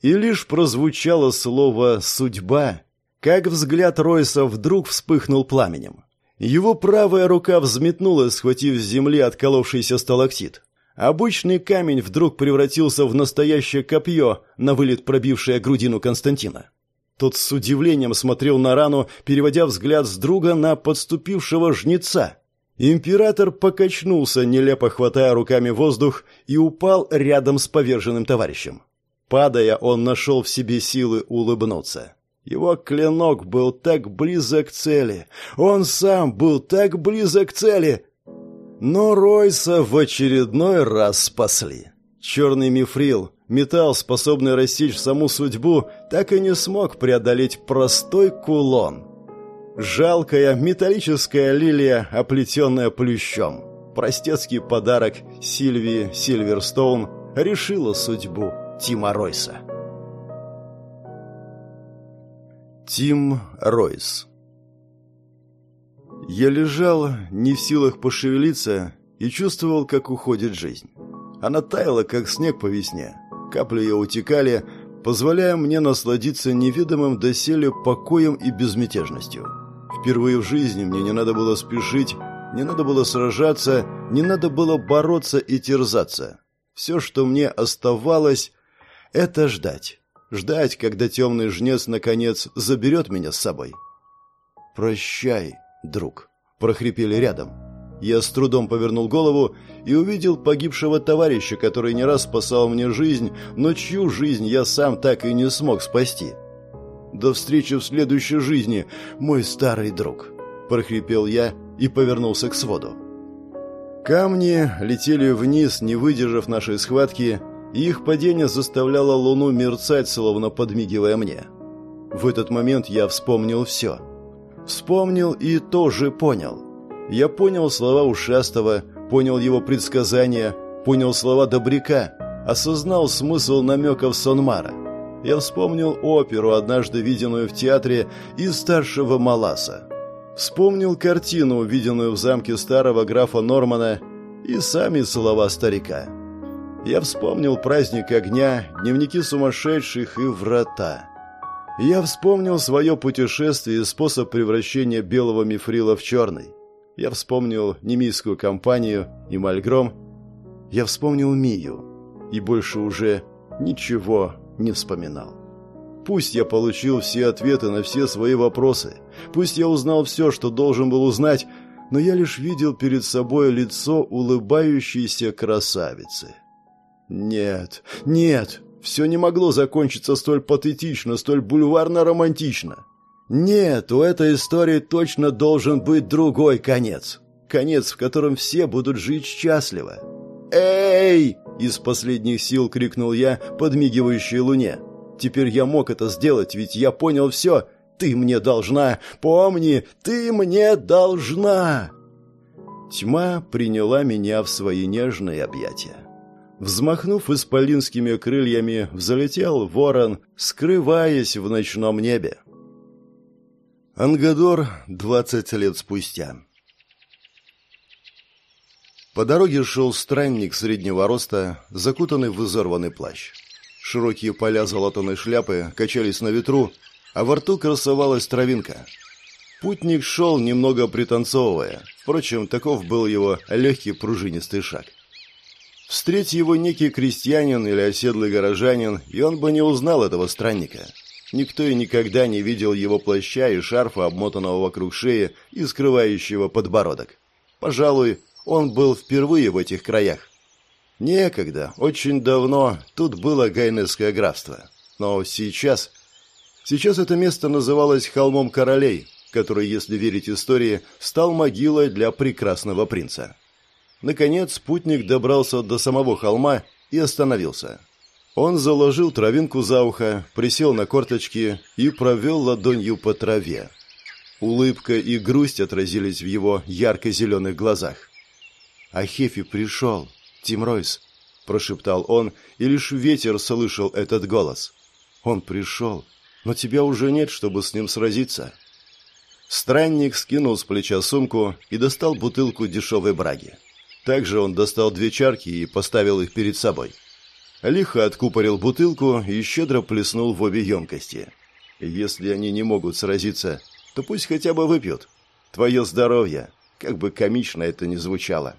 И лишь прозвучало слово «судьба», как взгляд Ройса вдруг вспыхнул пламенем. Его правая рука взметнулась, схватив с земли отколовшийся сталактит. Обычный камень вдруг превратился в настоящее копье, на вылет пробившее грудину Константина. Тот с удивлением смотрел на рану, переводя взгляд с друга на подступившего жнеца. Император покачнулся, нелепо хватая руками воздух, и упал рядом с поверженным товарищем. Падая, он нашел в себе силы улыбнуться. Его клинок был так близок к цели. Он сам был так близок к цели. Но Ройса в очередной раз спасли. Черный мифрил, металл, способный рассечь саму судьбу, так и не смог преодолеть простой кулон — Жалкая металлическая лилия, оплетенная плющом. Простецкий подарок Сильвии Сильверстоун решила судьбу Тима Ройса. Тим Ройс Я лежал, не в силах пошевелиться, и чувствовал, как уходит жизнь. Она таяла, как снег по весне. Капли ее утекали, позволяя мне насладиться неведомым доселе покоем и безмятежностью. Впервые в жизни мне не надо было спешить, не надо было сражаться, не надо было бороться и терзаться. Все, что мне оставалось, это ждать. Ждать, когда темный жнец, наконец, заберет меня с собой. «Прощай, друг», — прохрипели рядом. Я с трудом повернул голову и увидел погибшего товарища, который не раз спасал мне жизнь, но чью жизнь я сам так и не смог спасти. «До встречи в следующей жизни, мой старый друг», – прохрипел я и повернулся к своду. Камни летели вниз, не выдержав нашей схватки, и их падение заставляло луну мерцать, словно подмигивая мне. В этот момент я вспомнил все. Вспомнил и тоже понял – я понял слова ушастого, понял его предсказания, понял слова Добряка, осознал смысл намеков Сонмара. Я вспомнил оперу, однажды виденную в театре, из старшего Маласа. Вспомнил картину, виденную в замке старого графа Нормана, и сами слова старика. Я вспомнил праздник огня, дневники сумасшедших и врата. Я вспомнил свое путешествие и способ превращения белого мифрила в черный. Я вспомнил немийскую компанию и Мальгром. Я вспомнил Мию и больше уже ничего не вспоминал. Пусть я получил все ответы на все свои вопросы, пусть я узнал все, что должен был узнать, но я лишь видел перед собой лицо улыбающейся красавицы. Нет, нет, все не могло закончиться столь патетично, столь бульварно-романтично. Нет, у этой истории точно должен быть другой конец. Конец, в котором все будут жить счастливо. «Эй!» – из последних сил крикнул я, подмигивающей луне. «Теперь я мог это сделать, ведь я понял все. Ты мне должна! Помни, ты мне должна!» Тьма приняла меня в свои нежные объятия. Взмахнув исполинскими крыльями, взлетел ворон, скрываясь в ночном небе. Ангадор, 20 лет спустя. По дороге шел странник среднего роста, закутанный в изорванный плащ. Широкие поля золотаной шляпы качались на ветру, а во рту красовалась травинка. Путник шел, немного пританцовывая. Впрочем, таков был его легкий пружинистый шаг. Встреть его некий крестьянин или оседлый горожанин, и он бы не узнал этого странника – Никто и никогда не видел его плаща и шарфа, обмотанного вокруг шеи и скрывающего подбородок. Пожалуй, он был впервые в этих краях. Некогда, очень давно, тут было Гайнесское графство. Но сейчас... Сейчас это место называлось Холмом Королей, который, если верить истории, стал могилой для прекрасного принца. Наконец, спутник добрался до самого холма и остановился. Он заложил травинку за ухо, присел на корточки и провел ладонью по траве. Улыбка и грусть отразились в его ярко-зеленых глазах. «А Хефи пришел, Тим Ройс», — прошептал он, и лишь ветер слышал этот голос. «Он пришел, но тебя уже нет, чтобы с ним сразиться». Странник скинул с плеча сумку и достал бутылку дешевой браги. Также он достал две чарки и поставил их перед собой. Лихо откупорил бутылку и щедро плеснул в обе емкости. Если они не могут сразиться, то пусть хотя бы выпьют. Твое здоровье, как бы комично это ни звучало.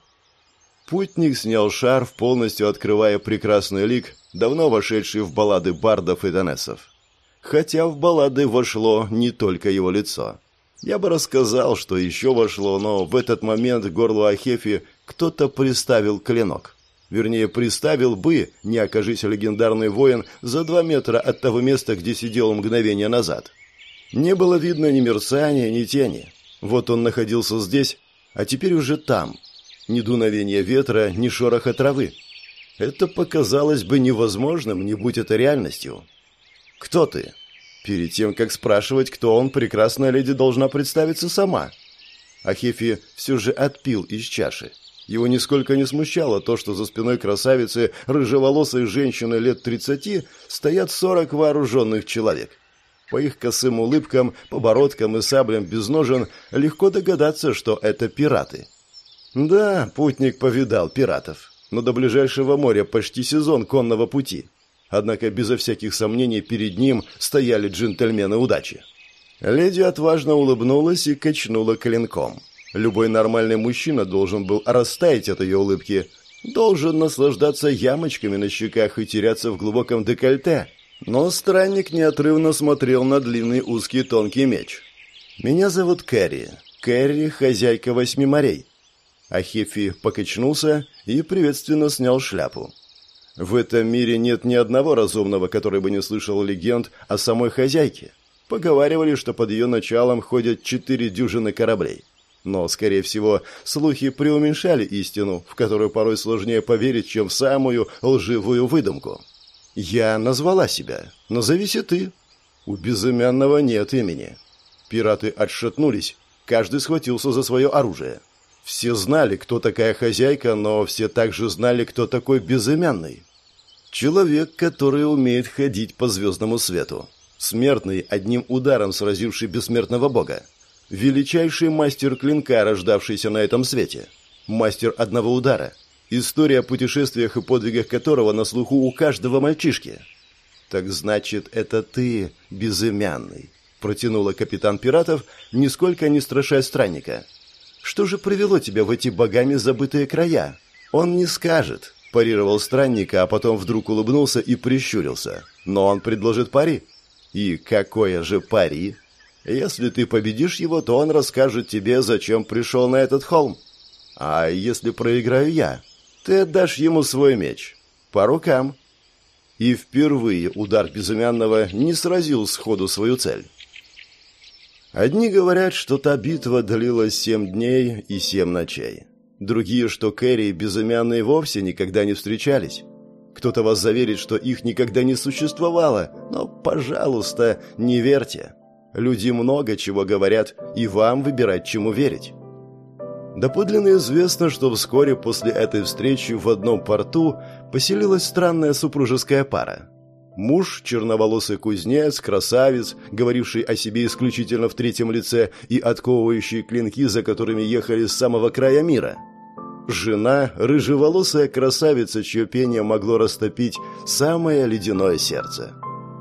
Путник снял шарф, полностью открывая прекрасный лик, давно вошедший в баллады бардов и донесов. Хотя в баллады вошло не только его лицо. Я бы рассказал, что еще вошло, но в этот момент к горлу Ахефи кто-то приставил клинок. Вернее, приставил бы, не окажись легендарный воин, за два метра от того места, где сидел мгновение назад. Не было видно ни мерцания, ни тени. Вот он находился здесь, а теперь уже там. Ни дуновения ветра, ни шороха травы. Это показалось бы невозможным, не будь это реальностью. «Кто ты?» Перед тем, как спрашивать, кто он, прекрасная леди должна представиться сама. Ахефи все же отпил из чаши. Его нисколько не смущало то, что за спиной красавицы, рыжеволосой женщины лет тридцати, стоят сорок вооруженных человек. По их косым улыбкам, побородкам и саблям без ножен легко догадаться, что это пираты. Да, путник повидал пиратов, но до ближайшего моря почти сезон конного пути. Однако безо всяких сомнений перед ним стояли джентльмены удачи. Леди отважно улыбнулась и качнула клинком. Любой нормальный мужчина должен был растаять от ее улыбки, должен наслаждаться ямочками на щеках и теряться в глубоком декольте. Но странник неотрывно смотрел на длинный узкий тонкий меч. «Меня зовут Кэрри. Кэрри – хозяйка восьми морей». Ахефи покачнулся и приветственно снял шляпу. В этом мире нет ни одного разумного, который бы не слышал легенд о самой хозяйке. Поговаривали, что под ее началом ходят четыре дюжины кораблей. Но, скорее всего, слухи преуменьшали истину, в которую порой сложнее поверить, чем в самую лживую выдумку. Я назвала себя. Назовись и ты. У безымянного нет имени. Пираты отшатнулись. Каждый схватился за свое оружие. Все знали, кто такая хозяйка, но все также знали, кто такой безымянный. Человек, который умеет ходить по звездному свету. Смертный, одним ударом сразивший бессмертного бога величайший мастер клинка, рождавшийся на этом свете. Мастер одного удара. История о путешествиях и подвигах которого на слуху у каждого мальчишки. «Так значит, это ты, безымянный», — протянула капитан пиратов, нисколько не страшая странника. «Что же привело тебя в эти богами забытые края?» «Он не скажет», — парировал странника, а потом вдруг улыбнулся и прищурился. «Но он предложит пари». «И какое же пари?» Если ты победишь его, то он расскажет тебе, зачем пришел на этот холм. А если проиграю я, ты отдашь ему свой меч. По рукам. И впервые удар безымянного не сразил сходу свою цель. Одни говорят, что та битва длилась семь дней и семь ночей. Другие, что Кэрри и безымянные вовсе никогда не встречались. Кто-то вас заверит, что их никогда не существовало, но, пожалуйста, не верьте. Люди много чего говорят, и вам выбирать, чему верить. Доподлинно известно, что вскоре после этой встречи в одном порту поселилась странная супружеская пара. Муж, черноволосый кузнец, красавец, говоривший о себе исключительно в третьем лице и отковывающий клинки, за которыми ехали с самого края мира. Жена, рыжеволосая красавица, чье пение могло растопить самое ледяное сердце.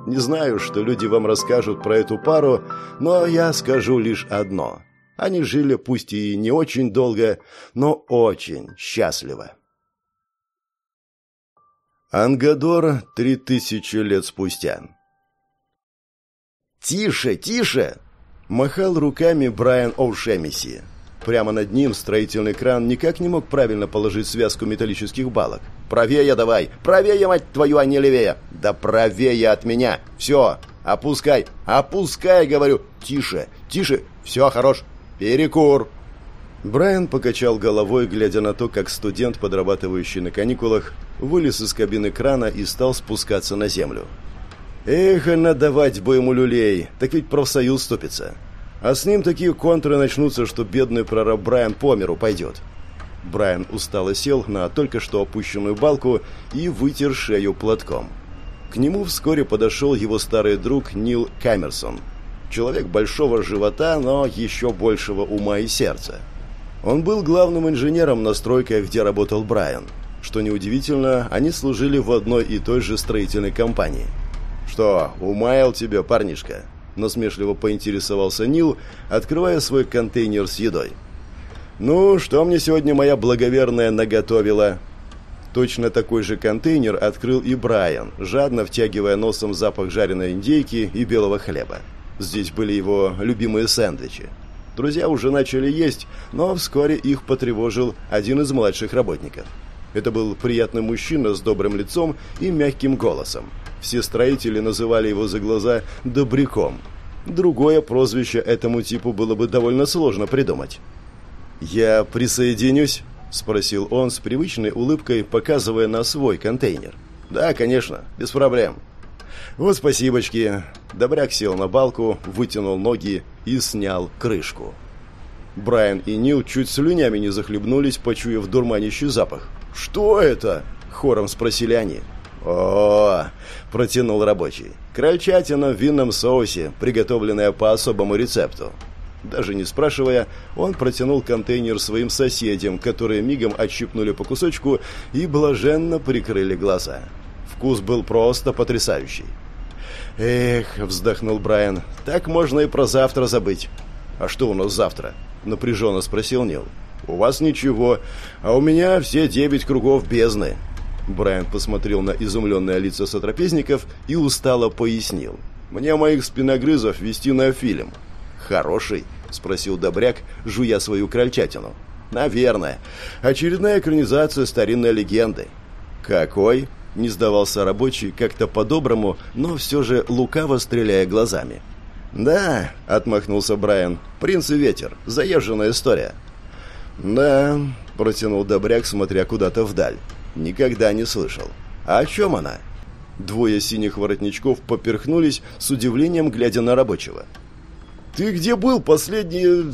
Не знаю, что люди вам расскажут про эту пару, но я скажу лишь одно. Они жили пусть и не очень долго, но очень счастливо. Ангадор три тысячи лет спустя. «Тише, тише!» – махал руками Брайан Оушемиси. Прямо над ним строительный кран никак не мог правильно положить связку металлических балок. «Правее давай! Правее, мать твою, а не левее!» «Да правее от меня! Все! Опускай! Опускай, говорю! Тише! Тише! Все, хорош! Перекур!» Брайан покачал головой, глядя на то, как студент, подрабатывающий на каникулах, вылез из кабины крана и стал спускаться на землю. «Эх, надавать бы ему люлей! Так ведь профсоюз ступится!» А с ним такие контры начнутся, что бедный прораб Брайан по миру пойдет. Брайан устало сел на только что опущенную балку и вытер шею платком. К нему вскоре подошел его старый друг Нил Камерсон. Человек большого живота, но еще большего ума и сердца. Он был главным инженером на стройках, где работал Брайан. Что неудивительно, они служили в одной и той же строительной компании. «Что, умаял тебе, парнишка?» насмешливо поинтересовался Нил, открывая свой контейнер с едой. «Ну, что мне сегодня моя благоверная наготовила?» Точно такой же контейнер открыл и Брайан, жадно втягивая носом запах жареной индейки и белого хлеба. Здесь были его любимые сэндвичи. Друзья уже начали есть, но вскоре их потревожил один из младших работников. Это был приятный мужчина с добрым лицом и мягким голосом. Все строители называли его за глаза «добряком». Другое прозвище этому типу было бы довольно сложно придумать. «Я присоединюсь?» – спросил он с привычной улыбкой, показывая на свой контейнер. «Да, конечно, без проблем». Вот спасибочки. Добряк сел на балку, вытянул ноги и снял крышку. Брайан и Нил чуть слюнями не захлебнулись, почуяв дурманящий запах. «Что это?» – хором спросили они. «О, протянул рабочий. «Крольчатина в винном соусе, приготовленная по особому рецепту». Даже не спрашивая, он протянул контейнер своим соседям, которые мигом отщипнули по кусочку и блаженно прикрыли глаза. Вкус был просто потрясающий. «Эх», — вздохнул Брайан, — «так можно и про завтра забыть». «А что у нас завтра?» — напряженно спросил Нил. «У вас ничего, а у меня все девять кругов бездны». Брайан посмотрел на изумленные лица сотрапезников и устало пояснил. «Мне моих спиногрызов вести на фильм». «Хороший?» – спросил Добряк, жуя свою крольчатину. «Наверное. Очередная экранизация старинной легенды». «Какой?» – не сдавался рабочий, как-то по-доброму, но все же лукаво стреляя глазами. «Да», — отмахнулся Брайан, — «принц и ветер. Заезженная история». «Да», — протянул Добряк, смотря куда-то вдаль. «Никогда не слышал. А о чем она?» Двое синих воротничков поперхнулись с удивлением, глядя на рабочего. «Ты где был последние...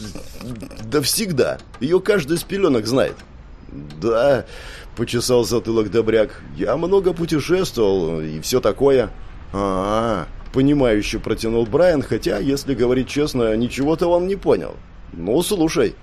да всегда. Ее каждый с пеленок знает». «Да», — почесал затылок Добряк, — «я много путешествовал и все такое». «А-а-а», Понимающе протянул Брайан, хотя, если говорить честно, ничего-то он не понял. «Ну, слушай.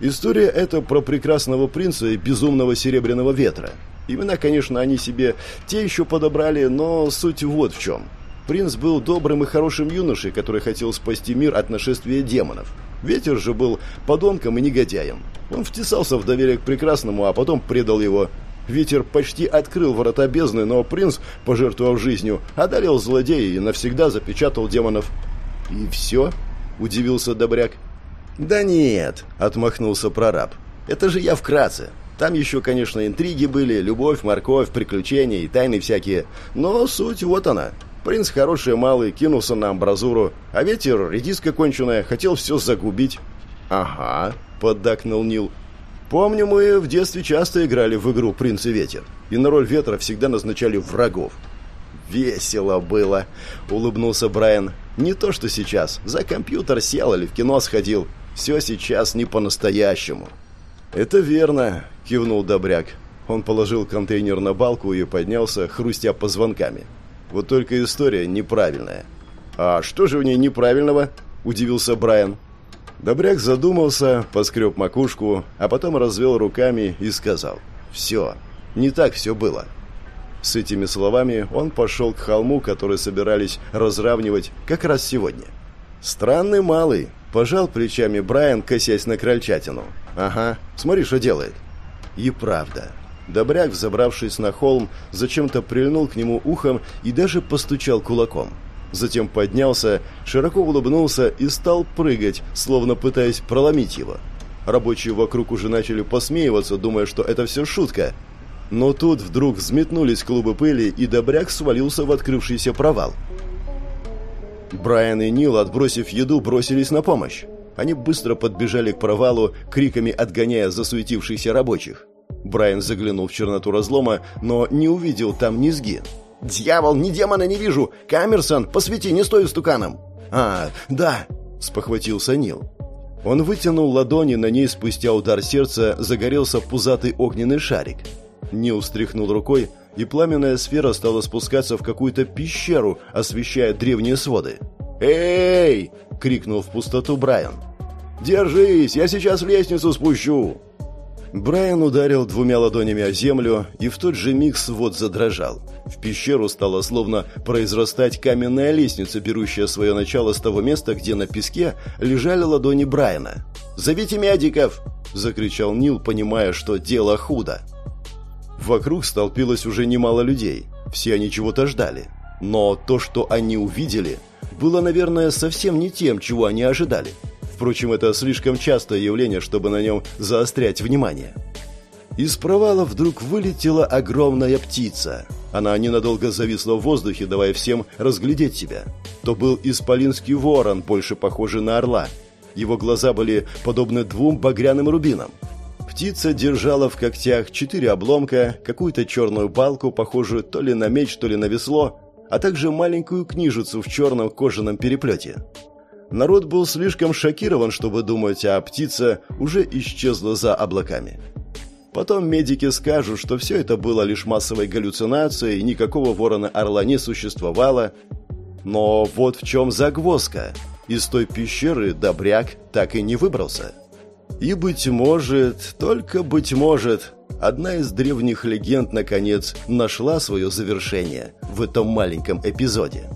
История эта про прекрасного принца и безумного серебряного ветра. Имена, конечно, они себе те еще подобрали, но суть вот в чем. Принц был добрым и хорошим юношей, который хотел спасти мир от нашествия демонов. Ветер же был подонком и негодяем. Он втесался в доверие к прекрасному, а потом предал его. Ветер почти открыл ворота бездны, но принц, пожертвовав жизнью, одолел злодея и навсегда запечатал демонов. «И все?» – удивился Добряк. «Да нет», – отмахнулся прораб. «Это же я вкратце. Там еще, конечно, интриги были, любовь, морковь, приключения и тайны всякие. Но суть вот она. Принц хороший малый, кинулся на амбразуру, а ветер, редиска конченая, хотел все загубить». «Ага», – поддакнул Нил. Помню, мы в детстве часто играли в игру «Принц и ветер», и на роль ветра всегда назначали врагов. «Весело было», — улыбнулся Брайан. «Не то, что сейчас. За компьютер сел или в кино сходил. Все сейчас не по-настоящему». «Это верно», — кивнул Добряк. Он положил контейнер на балку и поднялся, хрустя позвонками. «Вот только история неправильная». «А что же в ней неправильного?» – удивился Брайан. Добряк задумался, поскреб макушку, а потом развел руками и сказал «Все, не так все было». С этими словами он пошел к холму, который собирались разравнивать как раз сегодня. «Странный малый», – пожал плечами Брайан, косясь на крольчатину. «Ага, смотри, что делает». И правда. Добряк, забравшись на холм, зачем-то прильнул к нему ухом и даже постучал кулаком – Затем поднялся, широко улыбнулся и стал прыгать, словно пытаясь проломить его. Рабочие вокруг уже начали посмеиваться, думая, что это все шутка. Но тут вдруг взметнулись клубы пыли, и Добряк свалился в открывшийся провал. Брайан и Нил, отбросив еду, бросились на помощь. Они быстро подбежали к провалу, криками отгоняя засуетившихся рабочих. Брайан заглянул в черноту разлома, но не увидел там низги. «Дьявол, ни демона не вижу! Камерсон, посвети, не стой стуканом!» «А, да!» – спохватился Нил. Он вытянул ладони, на ней спустя удар сердца загорелся пузатый огненный шарик. Нил встряхнул рукой, и пламенная сфера стала спускаться в какую-то пещеру, освещая древние своды. «Эй!» – крикнул в пустоту Брайан. «Держись, я сейчас лестницу спущу!» Брайан ударил двумя ладонями о землю, и в тот же миг свод задрожал. В пещеру стала словно произрастать каменная лестница, берущая свое начало с того места, где на песке лежали ладони Брайана. «Зовите медиков!» – закричал Нил, понимая, что дело худо. Вокруг столпилось уже немало людей. Все они чего-то ждали. Но то, что они увидели, было, наверное, совсем не тем, чего они ожидали. Впрочем, это слишком частое явление, чтобы на нем заострять внимание. Из провала вдруг вылетела огромная птица. Она ненадолго зависла в воздухе, давая всем разглядеть себя. То был исполинский ворон, больше похожий на орла. Его глаза были подобны двум багряным рубинам. Птица держала в когтях четыре обломка, какую-то черную палку, похожую то ли на меч, то ли на весло, а также маленькую книжицу в черном кожаном переплете. Народ был слишком шокирован, чтобы думать, а птица уже исчезла за облаками. Потом медики скажут, что все это было лишь массовой галлюцинацией, никакого ворона-орла не существовало. Но вот в чем загвоздка. Из той пещеры добряк так и не выбрался. И, быть может, только быть может, одна из древних легенд, наконец, нашла свое завершение в этом маленьком эпизоде.